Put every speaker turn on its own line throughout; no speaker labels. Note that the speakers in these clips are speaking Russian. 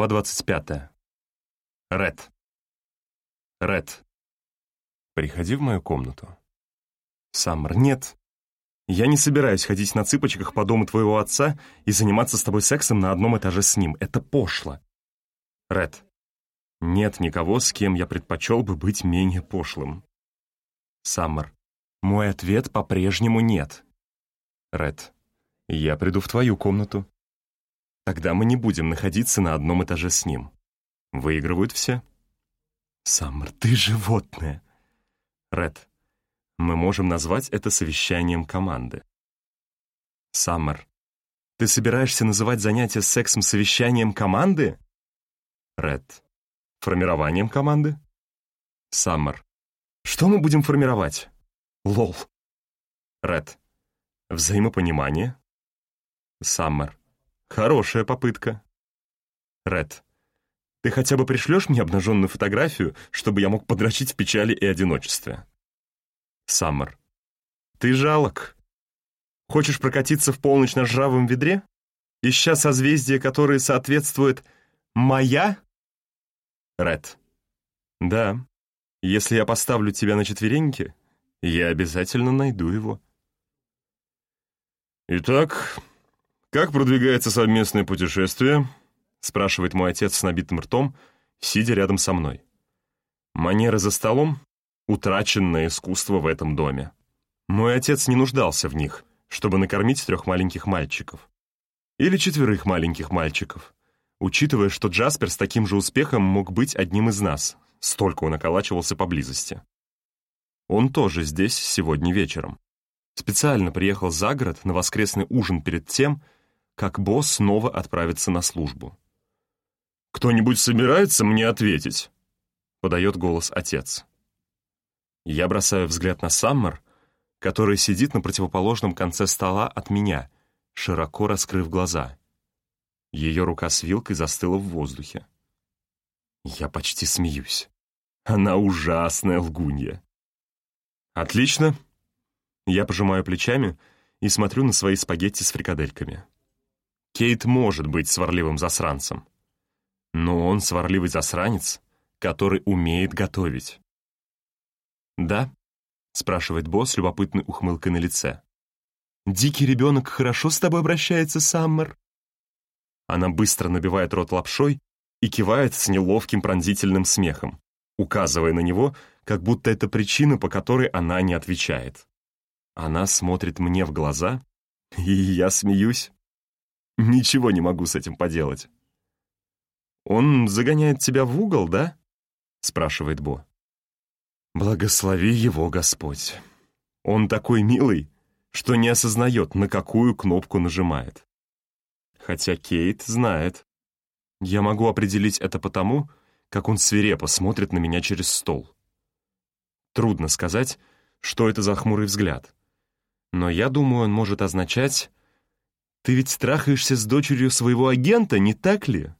Глава 25. Ред. Ред. Приходи в мою комнату. Саммер, нет. Я не собираюсь ходить на цыпочках по дому твоего отца и заниматься с тобой сексом на одном этаже с ним. Это пошло. Ред. Нет никого, с кем я предпочел бы быть менее пошлым. Саммер. Мой ответ по-прежнему нет. Ред. Я приду в твою комнату. Тогда мы не будем находиться на одном этаже с ним. Выигрывают все. Саммер, ты животное. Ред, мы можем назвать это совещанием команды. Саммер, ты собираешься называть занятие сексом совещанием команды? Ред, формированием команды? Саммер, что мы будем формировать? Лол. Ред, взаимопонимание? Саммер, Хорошая попытка. Ред, ты хотя бы пришлешь мне обнаженную фотографию, чтобы я мог подрочить в печали и одиночестве? Саммер, ты жалок. Хочешь прокатиться в полночь на жравом ведре? Ища созвездие, которое соответствует «моя»? Ред, да, если я поставлю тебя на четвереньки, я обязательно найду его. Итак, «Как продвигается совместное путешествие?» — спрашивает мой отец с набитым ртом, сидя рядом со мной. Манеры за столом — утраченное искусство в этом доме. Мой отец не нуждался в них, чтобы накормить трех маленьких мальчиков. Или четверых маленьких мальчиков, учитывая, что Джаспер с таким же успехом мог быть одним из нас, столько он околачивался поблизости. Он тоже здесь сегодня вечером. Специально приехал за город на воскресный ужин перед тем, как босс снова отправится на службу. «Кто-нибудь собирается мне ответить?» — подает голос отец. Я бросаю взгляд на Саммер, который сидит на противоположном конце стола от меня, широко раскрыв глаза. Ее рука с вилкой застыла в воздухе. Я почти смеюсь. Она ужасная лгунья. «Отлично!» Я пожимаю плечами и смотрю на свои спагетти с фрикадельками. Кейт может быть сварливым засранцем. Но он сварливый засранец, который умеет готовить. «Да?» — спрашивает босс любопытной ухмылкой на лице. «Дикий ребенок хорошо с тобой обращается, Саммер?» Она быстро набивает рот лапшой и кивает с неловким пронзительным смехом, указывая на него, как будто это причина, по которой она не отвечает. Она смотрит мне в глаза, и я смеюсь. Ничего не могу с этим поделать. «Он загоняет тебя в угол, да?» — спрашивает Бо. «Благослови его Господь. Он такой милый, что не осознает, на какую кнопку нажимает. Хотя Кейт знает. Я могу определить это потому, как он свирепо смотрит на меня через стол. Трудно сказать, что это за хмурый взгляд. Но я думаю, он может означать ты ведь страхаешься с дочерью своего агента, не так ли?»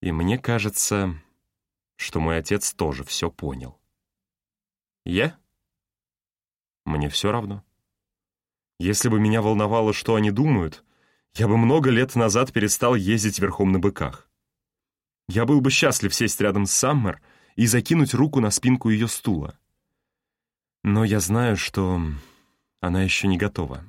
И мне кажется, что мой отец тоже все понял. Я? Мне все равно. Если бы меня волновало, что они думают, я бы много лет назад перестал ездить верхом на быках. Я был бы счастлив сесть рядом с Саммер и закинуть руку на спинку ее стула. Но я знаю, что она еще не готова.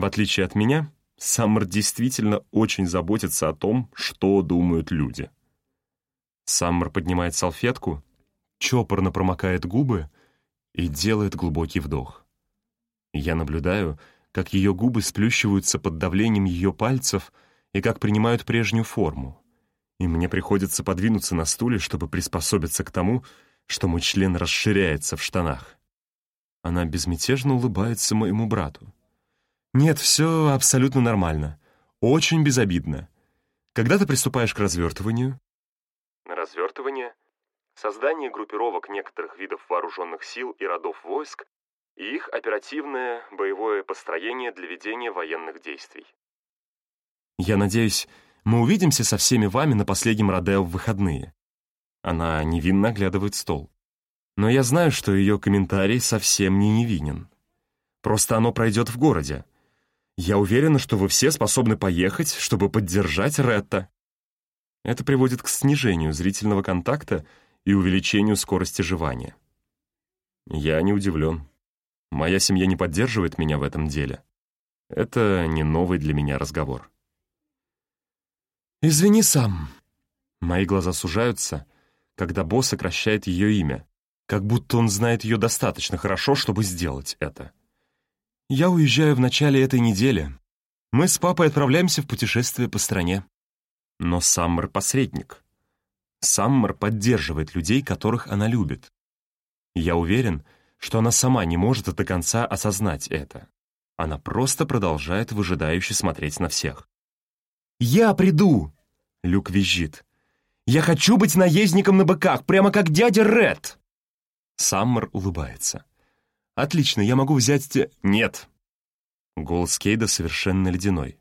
В отличие от меня, Саммер действительно очень заботится о том, что думают люди. Саммер поднимает салфетку, чопорно промокает губы и делает глубокий вдох. Я наблюдаю, как ее губы сплющиваются под давлением ее пальцев и как принимают прежнюю форму. И мне приходится подвинуться на стуле, чтобы приспособиться к тому, что мой член расширяется в штанах. Она безмятежно улыбается моему брату. Нет, все абсолютно нормально. Очень безобидно. Когда ты приступаешь к развертыванию? Развертывание — создание группировок некоторых видов вооруженных сил и родов войск и их оперативное боевое построение для ведения военных действий. Я надеюсь, мы увидимся со всеми вами на последнем Родео в выходные. Она невинно оглядывает стол. Но я знаю, что ее комментарий совсем не невинен. Просто оно пройдет в городе, я уверена, что вы все способны поехать, чтобы поддержать Ретта. Это приводит к снижению зрительного контакта и увеличению скорости жевания. Я не удивлен. Моя семья не поддерживает меня в этом деле. Это не новый для меня разговор. «Извини сам». Мои глаза сужаются, когда Бо сокращает ее имя, как будто он знает ее достаточно хорошо, чтобы сделать это. «Я уезжаю в начале этой недели. Мы с папой отправляемся в путешествие по стране». Но Саммер — посредник. Саммер поддерживает людей, которых она любит. Я уверен, что она сама не может до конца осознать это. Она просто продолжает выжидающе смотреть на всех. «Я приду!» — Люк визжит. «Я хочу быть наездником на быках, прямо как дядя Ред!» Саммер улыбается. «Отлично, я могу взять те...» «Нет!» Голос Кейда совершенно ледяной.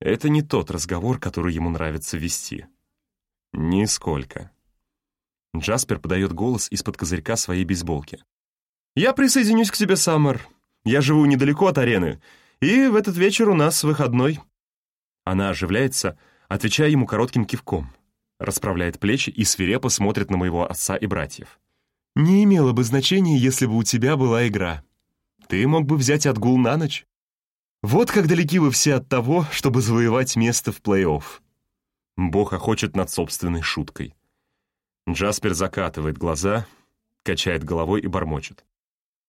Это не тот разговор, который ему нравится вести. Нисколько. Джаспер подает голос из-под козырька своей бейсболки. «Я присоединюсь к тебе, Саммер. Я живу недалеко от арены, и в этот вечер у нас выходной». Она оживляется, отвечая ему коротким кивком, расправляет плечи и свирепо смотрит на моего отца и братьев. «Не имело бы значения, если бы у тебя была игра. Ты мог бы взять отгул на ночь. Вот как далеки вы все от того, чтобы завоевать место в плей-офф». Бог охочет над собственной шуткой. Джаспер закатывает глаза, качает головой и бормочет.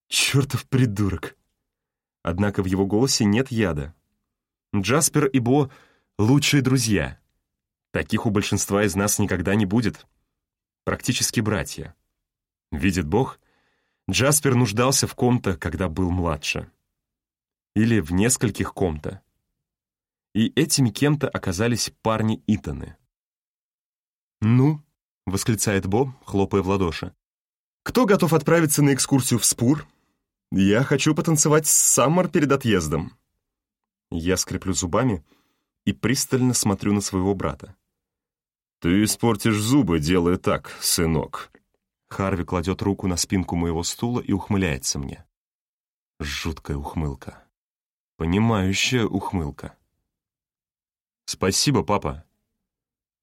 «Чертов придурок!» Однако в его голосе нет яда. Джаспер и Бо — лучшие друзья. Таких у большинства из нас никогда не будет. Практически братья. Видит Бог, Джаспер нуждался в ком-то, когда был младше. Или в нескольких ком-то. И этими кем-то оказались парни Итаны. «Ну?» — восклицает Бо, хлопая в ладоши. «Кто готов отправиться на экскурсию в Спур?» «Я хочу потанцевать с Саммер перед отъездом». Я скреплю зубами и пристально смотрю на своего брата. «Ты испортишь зубы, делая так, сынок». Харви кладет руку на спинку моего стула и ухмыляется мне. Жуткая ухмылка. Понимающая ухмылка. «Спасибо, папа».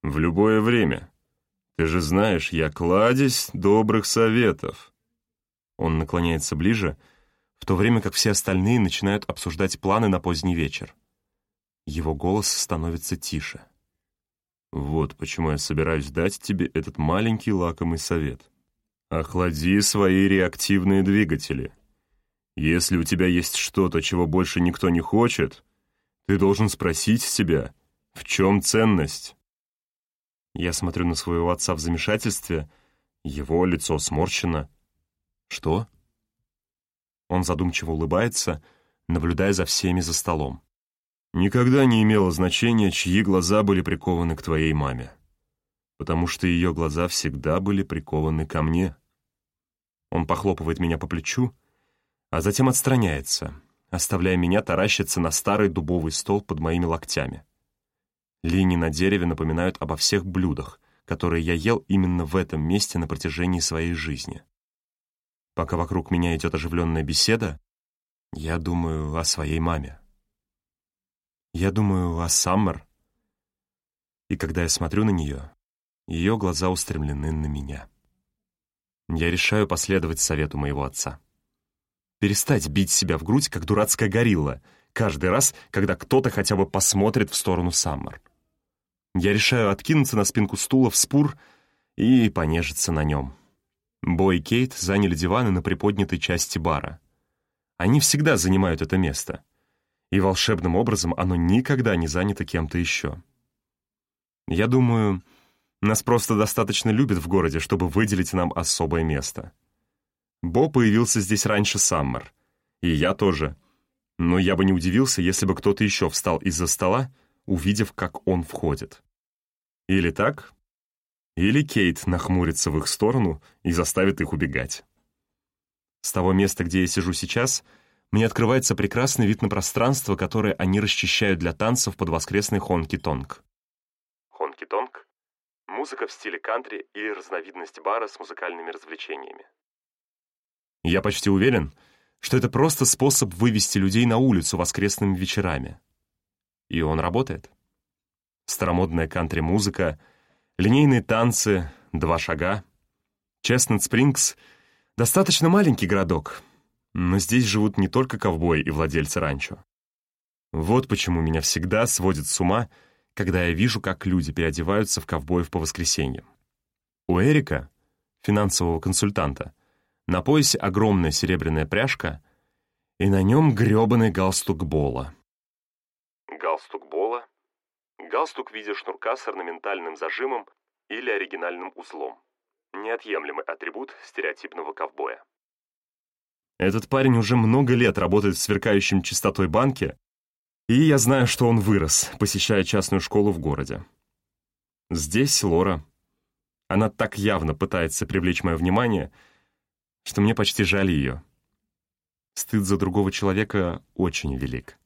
«В любое время. Ты же знаешь, я кладезь добрых советов». Он наклоняется ближе в то время как все остальные начинают обсуждать планы на поздний вечер. Его голос становится тише. «Вот почему я собираюсь дать тебе этот маленький лакомый совет. Охлади свои реактивные двигатели. Если у тебя есть что-то, чего больше никто не хочет, ты должен спросить себя, в чем ценность?» Я смотрю на своего отца в замешательстве, его лицо сморщено. «Что?» Он задумчиво улыбается, наблюдая за всеми за столом. «Никогда не имело значения, чьи глаза были прикованы к твоей маме, потому что ее глаза всегда были прикованы ко мне». Он похлопывает меня по плечу, а затем отстраняется, оставляя меня таращиться на старый дубовый стол под моими локтями. Линии на дереве напоминают обо всех блюдах, которые я ел именно в этом месте на протяжении своей жизни. Пока вокруг меня идет оживленная беседа, я думаю о своей маме. Я думаю о Саммер. И когда я смотрю на нее, ее глаза устремлены на меня. Я решаю последовать совету моего отца. Перестать бить себя в грудь, как дурацкая горилла, каждый раз, когда кто-то хотя бы посмотрит в сторону Саммер. Я решаю откинуться на спинку стула в спур и понежиться на нем. Бо и Кейт заняли диваны на приподнятой части бара. Они всегда занимают это место. И волшебным образом оно никогда не занято кем-то еще. Я думаю, нас просто достаточно любят в городе, чтобы выделить нам особое место. Бо появился здесь раньше Саммер. И я тоже. Но я бы не удивился, если бы кто-то еще встал из-за стола, увидев, как он входит. Или так, или Кейт нахмурится в их сторону и заставит их убегать. С того места, где я сижу сейчас, мне открывается прекрасный вид на пространство, которое они расчищают для танцев под воскресный хонки-тонг. Хонки-тонг — музыка в стиле кантри или разновидность бара с музыкальными развлечениями. Я почти уверен, что это просто способ вывести людей на улицу воскресными вечерами. И он работает. старомодная кантри-музыка, линейные танцы, два шага. Честнет Спрингс — достаточно маленький городок, но здесь живут не только ковбои и владельцы ранчо. Вот почему меня всегда сводит с ума, когда я вижу, как люди переодеваются в ковбоев по воскресеньям. У Эрика, финансового консультанта, на поясе огромная серебряная пряжка, и на нем грёбаный галстук Бола. Галстук Бола — галстук в виде шнурка с орнаментальным зажимом или оригинальным узлом. Неотъемлемый атрибут стереотипного ковбоя. Этот парень уже много лет работает в сверкающем чистотой банке, и я знаю, что он вырос, посещая частную школу в городе. Здесь Лора. Она так явно пытается привлечь мое внимание, что мне почти жаль ее. Стыд за другого человека очень велик.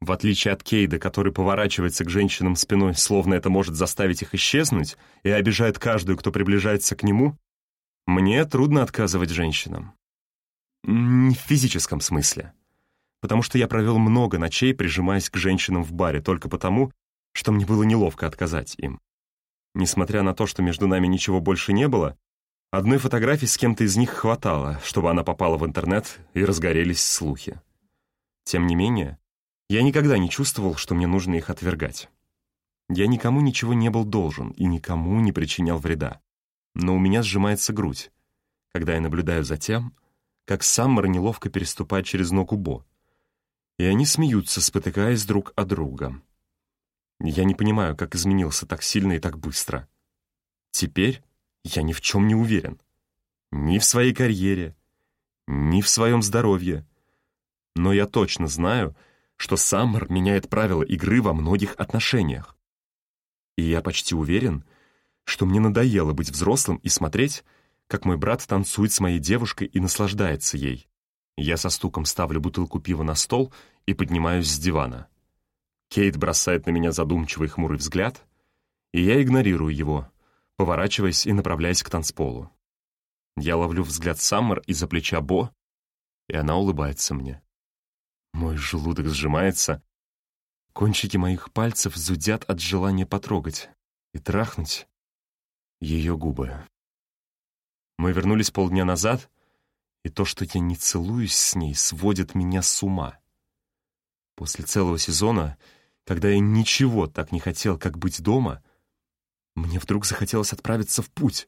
В отличие от Кейда, который поворачивается к женщинам спиной, словно это может заставить их исчезнуть, и обижает каждую, кто приближается к нему, мне трудно отказывать женщинам. Не в физическом смысле. Потому что я провел много ночей, прижимаясь к женщинам в баре, только потому, что мне было неловко отказать им. Несмотря на то, что между нами ничего больше не было, одной фотографии с кем-то из них хватало, чтобы она попала в интернет и разгорелись слухи. Тем не менее, я никогда не чувствовал, что мне нужно их отвергать. Я никому ничего не был должен и никому не причинял вреда. Но у меня сжимается грудь, когда я наблюдаю за тем, как Саммер неловко переступает через ногу Бо. И они смеются, спотыкаясь друг о друга. Я не понимаю, как изменился так сильно и так быстро. Теперь я ни в чем не уверен. Ни в своей карьере, ни в своем здоровье. Но я точно знаю, что Саммер меняет правила игры во многих отношениях. И я почти уверен, что мне надоело быть взрослым и смотреть, как мой брат танцует с моей девушкой и наслаждается ей. Я со стуком ставлю бутылку пива на стол и поднимаюсь с дивана. Кейт бросает на меня задумчивый хмурый взгляд, и я игнорирую его, поворачиваясь и направляясь к танцполу. Я ловлю взгляд Саммер из-за плеча Бо, и она улыбается мне. Мой желудок сжимается, кончики моих пальцев зудят от желания потрогать и трахнуть ее губы. Мы вернулись полдня назад, и то, что я не целуюсь с ней, сводит меня с ума. После целого сезона, когда я ничего так не хотел, как быть дома, мне вдруг захотелось отправиться в путь,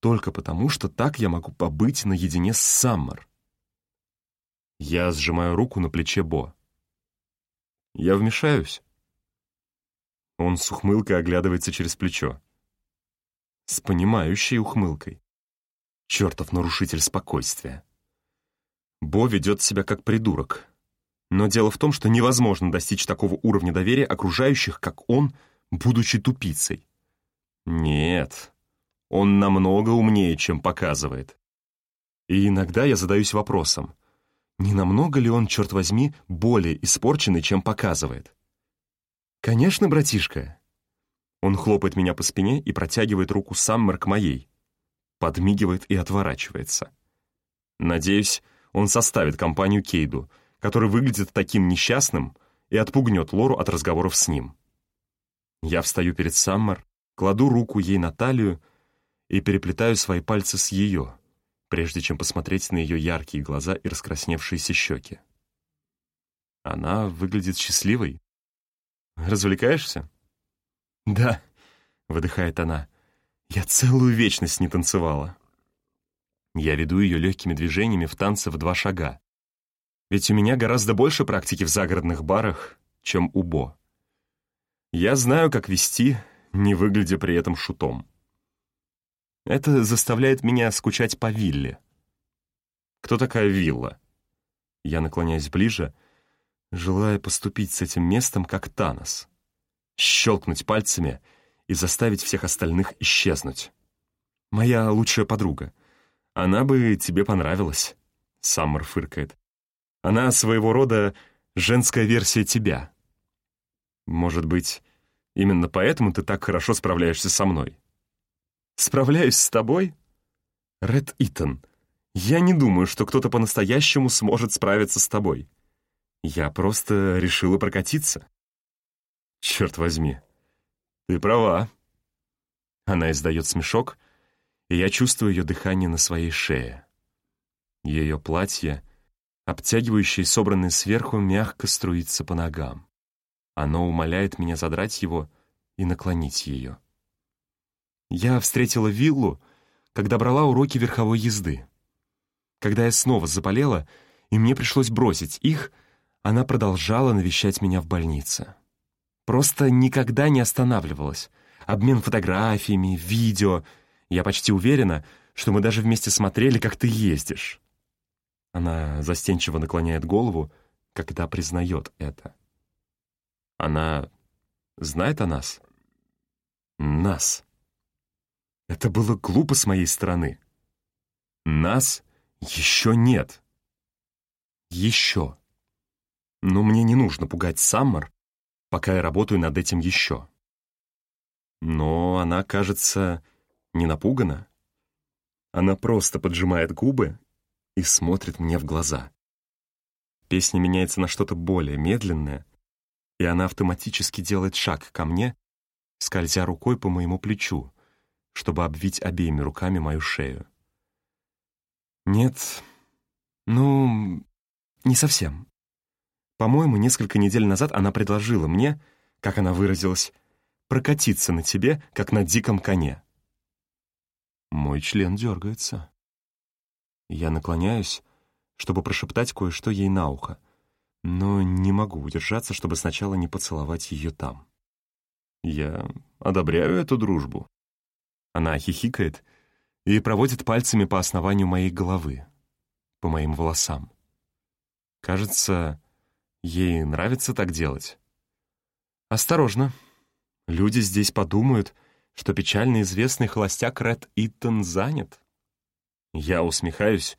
только потому, что так я могу побыть наедине с Саммер. Я сжимаю руку на плече Бо. Я вмешаюсь. Он с ухмылкой оглядывается через плечо. С понимающей ухмылкой чертов нарушитель спокойствия. Бо ведет себя как придурок. Но дело в том, что невозможно достичь такого уровня доверия окружающих, как он, будучи тупицей. Нет, он намного умнее, чем показывает. И иногда я задаюсь вопросом, не намного ли он, черт возьми, более испорченный, чем показывает? «Конечно, братишка!» Он хлопает меня по спине и протягивает руку Саммер к моей подмигивает и отворачивается. Надеюсь, он составит компанию Кейду, который выглядит таким несчастным и отпугнет Лору от разговоров с ним. Я встаю перед Саммер, кладу руку ей на талию и переплетаю свои пальцы с ее, прежде чем посмотреть на ее яркие глаза и раскрасневшиеся щеки. Она выглядит счастливой. «Развлекаешься?» «Да», — выдыхает она, — я целую вечность не танцевала. Я веду ее легкими движениями в танце в два шага. Ведь у меня гораздо больше практики в загородных барах, чем у Бо. Я знаю, как вести, не выглядя при этом шутом. Это заставляет меня скучать по вилле. Кто такая вилла? Я наклоняюсь ближе, желая поступить с этим местом как Танос. Щелкнуть пальцами — и заставить всех остальных исчезнуть. Моя лучшая подруга. Она бы тебе понравилась, — Саммер фыркает. Она своего рода женская версия тебя. Может быть, именно поэтому ты так хорошо справляешься со мной? Справляюсь с тобой? Ред Итан, я не думаю, что кто-то по-настоящему сможет справиться с тобой. Я просто решила прокатиться. Черт возьми, Ты права. Она издает смешок, и я чувствую ее дыхание на своей шее. Ее платье, обтягивающее и собранное сверху, мягко струится по ногам. Оно умоляет меня задрать его и наклонить ее. Я встретила виллу, когда брала уроки верховой езды. Когда я снова заболела, и мне пришлось бросить их, она продолжала навещать меня в больнице. Просто никогда не останавливалась. Обмен фотографиями, видео. Я почти уверена, что мы даже вместе смотрели, как ты ездишь. Она застенчиво наклоняет голову, когда признает это. Она знает о нас? Нас. Это было глупо с моей стороны. Нас еще нет. Еще. Но мне не нужно пугать Саммер, пока я работаю над этим еще. Но она, кажется, не напугана. Она просто поджимает губы и смотрит мне в глаза. Песня меняется на что-то более медленное, и она автоматически делает шаг ко мне, скользя рукой по моему плечу, чтобы обвить обеими руками мою шею. Нет, ну, не совсем. По-моему, несколько недель назад она предложила мне, как она выразилась, прокатиться на тебе, как на диком коне. Мой член дергается. Я наклоняюсь, чтобы прошептать кое-что ей на ухо, но не могу удержаться, чтобы сначала не поцеловать ее там. Я одобряю эту дружбу. Она хихикает и проводит пальцами по основанию моей головы, по моим волосам. Кажется, ей нравится так делать. Осторожно. Люди здесь подумают, что печально известный холостяк Ред Иттон занят. Я усмехаюсь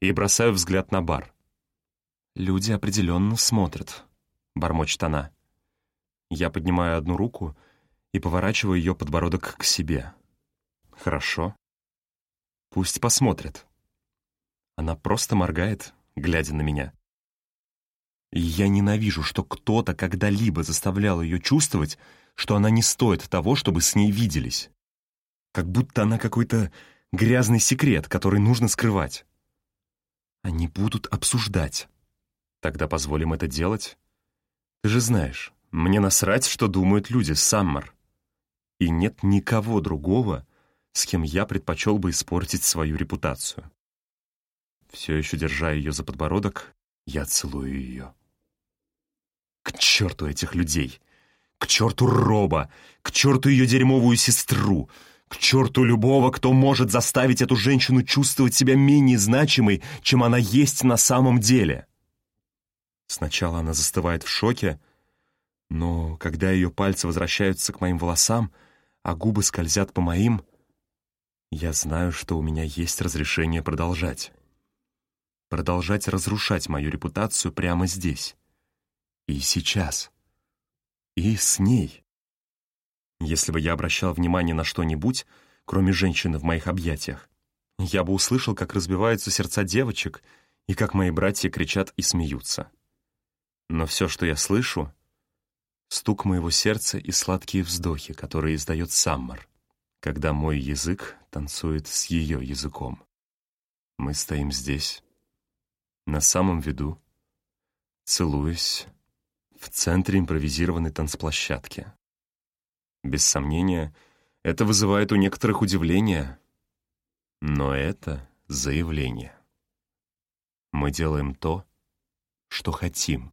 и бросаю взгляд на бар. «Люди определенно смотрят», — бормочет она. Я поднимаю одну руку и поворачиваю ее подбородок к себе. «Хорошо. Пусть посмотрят». Она просто моргает, глядя на меня. Я ненавижу, что кто-то когда-либо заставлял ее чувствовать, что она не стоит того, чтобы с ней виделись. Как будто она какой-то грязный секрет, который нужно скрывать. Они будут обсуждать. Тогда позволим это делать. Ты же знаешь, мне насрать, что думают люди, Саммер. И нет никого другого, с кем я предпочел бы испортить свою репутацию. Все еще держа ее за подбородок, я целую ее. К черту этих людей! К черту Роба! К черту ее дерьмовую сестру! К черту любого, кто может заставить эту женщину чувствовать себя менее значимой, чем она есть на самом деле. Сначала она застывает в шоке, но когда ее пальцы возвращаются к моим волосам, а губы скользят по моим, я знаю, что у меня есть разрешение продолжать. Продолжать разрушать мою репутацию прямо здесь. И сейчас. И с ней. Если бы я обращал внимание на что-нибудь, кроме женщины в моих объятиях, я бы услышал, как разбиваются сердца девочек и как мои братья кричат и смеются. Но все, что я слышу — стук моего сердца и сладкие вздохи, которые издает Саммер, когда мой язык танцует с ее языком. Мы стоим здесь, на самом виду, целуясь в центре импровизированной танцплощадки. Без сомнения, это вызывает у некоторых удивление, но это заявление. Мы делаем то, что хотим,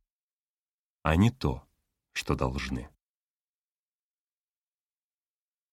а не то, что должны.